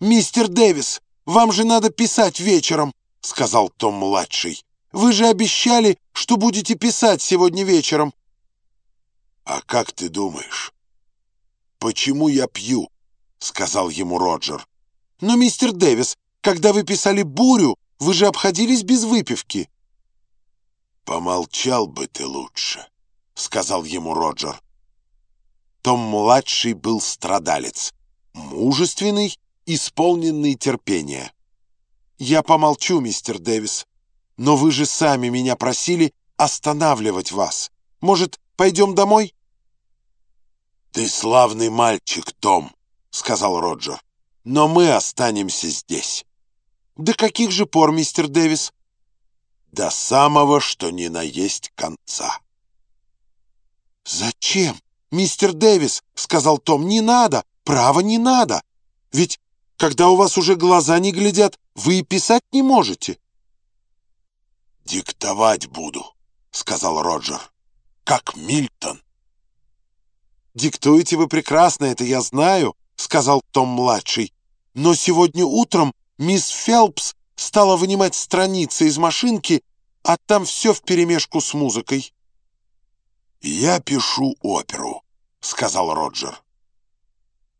«Мистер Дэвис, вам же надо писать вечером», — сказал Том-младший. «Вы же обещали, что будете писать сегодня вечером». «А как ты думаешь, почему я пью?» — сказал ему Роджер. «Но, мистер Дэвис, когда вы писали «Бурю», вы же обходились без выпивки». «Помолчал бы ты лучше», — сказал ему Роджер. Том-младший был страдалец, мужественный, исполненный терпения. «Я помолчу, мистер Дэвис, но вы же сами меня просили останавливать вас. Может, пойдем домой?» «Ты славный мальчик, Том», — сказал Роджер, — «но мы останемся здесь». «До каких же пор, мистер Дэвис?» «До самого, что ни на есть конца». «Зачем, мистер Дэвис?» — сказал Том. «Не надо, право, не надо. Ведь, когда у вас уже глаза не глядят, вы и писать не можете». «Диктовать буду», — сказал Роджер, — «как Мильтон». «Диктуете вы прекрасно, это я знаю», — сказал Том-младший. «Но сегодня утром мисс Фелпс стала вынимать страницы из машинки, а там все вперемешку с музыкой». «Я пишу оперу», — сказал Роджер.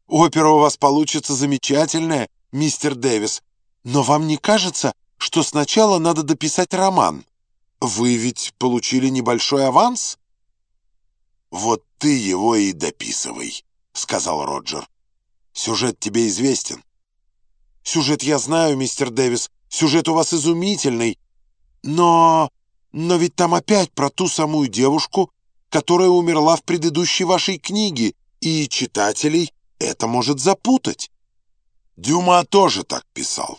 «Опера у вас получится замечательная, мистер Дэвис, но вам не кажется, что сначала надо дописать роман? Вы ведь получили небольшой аванс?» «Вот ты его и дописывай», — сказал Роджер. «Сюжет тебе известен». «Сюжет я знаю, мистер Дэвис. Сюжет у вас изумительный. Но... но ведь там опять про ту самую девушку, которая умерла в предыдущей вашей книге, и читателей это может запутать». «Дюма тоже так писал».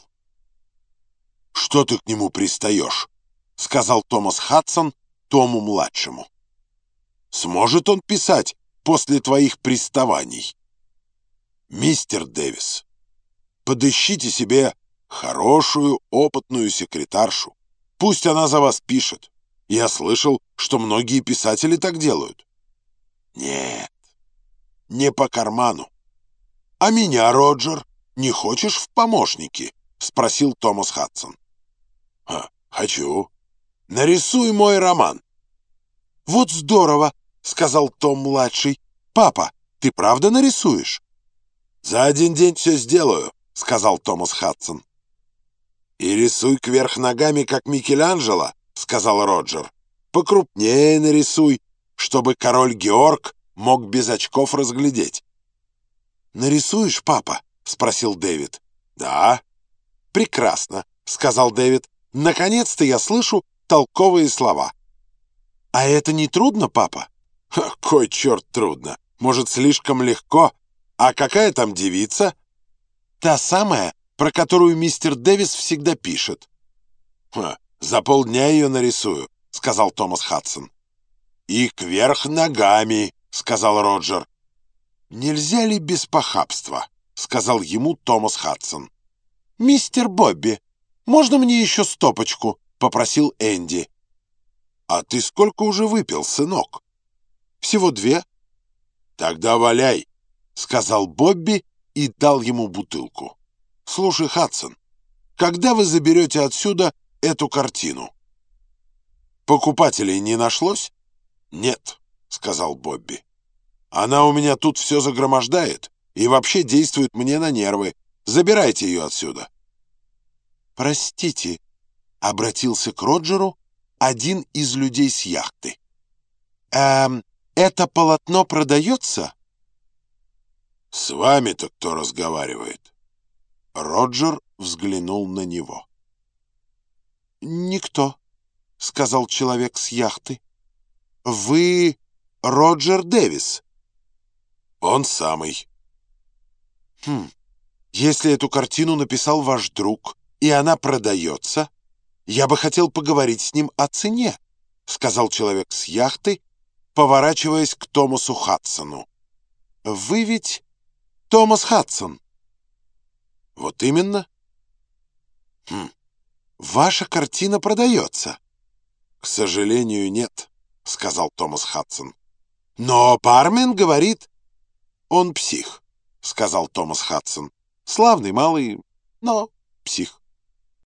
«Что ты к нему пристаешь?» — сказал Томас Хадсон Тому-младшему. Сможет он писать после твоих приставаний? Мистер Дэвис, подыщите себе хорошую, опытную секретаршу. Пусть она за вас пишет. Я слышал, что многие писатели так делают. Нет, не по карману. А меня, Роджер, не хочешь в помощники? Спросил Томас Хадсон. Хочу. Нарисуй мой роман. Вот здорово, — сказал Том-младший. «Папа, ты правда нарисуешь?» «За один день все сделаю», — сказал Томас Хадсон. «И рисуй кверх ногами, как Микеланджело», — сказал Роджер. «Покрупнее нарисуй, чтобы король Георг мог без очков разглядеть». «Нарисуешь, папа?» — спросил Дэвид. «Да». «Прекрасно», — сказал Дэвид. «Наконец-то я слышу толковые слова». «А это не трудно, папа?» Кой черт трудно. Может, слишком легко. А какая там девица? Та самая, про которую мистер Дэвис всегда пишет. Ха, за полдня ее нарисую, сказал Томас Хадсон. И кверх ногами, сказал Роджер. Нельзя ли без похабства? сказал ему Томас Хадсон. Мистер Бобби, можно мне еще стопочку? попросил Энди. А ты сколько уже выпил, сынок? Всего две. Тогда валяй, сказал Бобби и дал ему бутылку. Слушай, Хадсон, когда вы заберете отсюда эту картину? Покупателей не нашлось? Нет, сказал Бобби. Она у меня тут все загромождает и вообще действует мне на нервы. Забирайте ее отсюда. Простите, обратился к Роджеру один из людей с яхты. Эм, это полотно продается?» «С вами-то кто разговаривает?» Роджер взглянул на него. «Никто», — сказал человек с яхты. «Вы Роджер Дэвис?» «Он самый». «Хм, если эту картину написал ваш друг, и она продается, я бы хотел поговорить с ним о цене», — сказал человек с яхты, поворачиваясь к Томасу Хадсону. «Вы ведь Томас Хадсон?» «Вот именно». «Хм, ваша картина продается?» «К сожалению, нет», — сказал Томас Хадсон. «Но Пармен говорит...» «Он псих», — сказал Томас Хадсон. Славный малый, но псих.